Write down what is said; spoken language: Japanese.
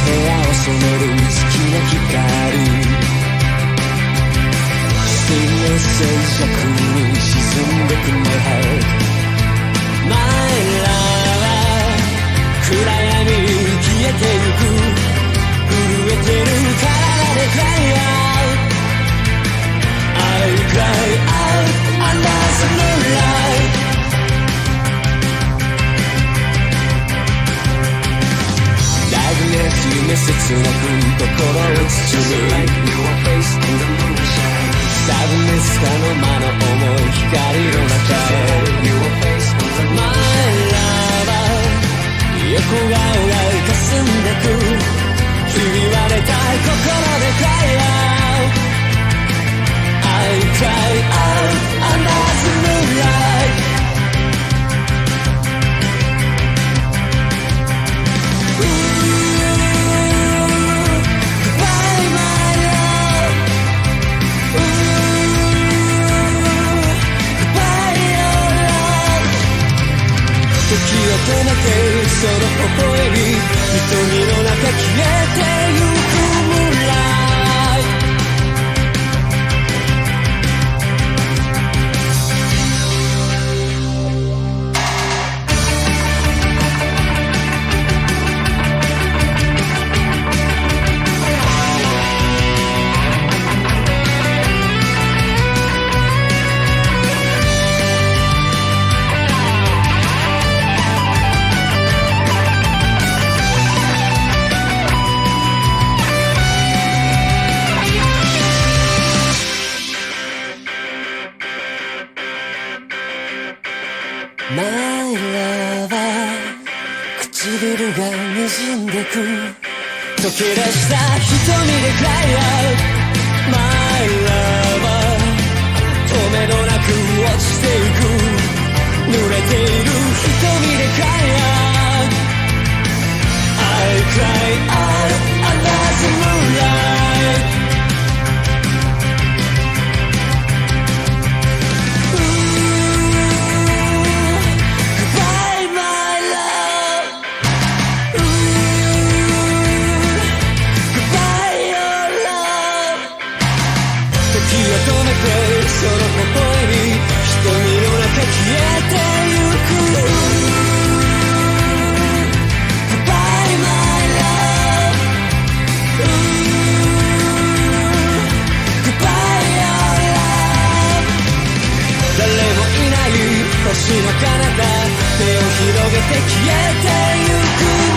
を染める月の光。水泳静寂に沈んでくのは前ら暗闇消えてゆく。震えてる体で Cry 切なく心を包む時を止めてその微笑み瞳の中 My lover 唇が滲んでく。溶け出した瞳で cry out 誰もいない星の彼方。手を広げて消えてゆく。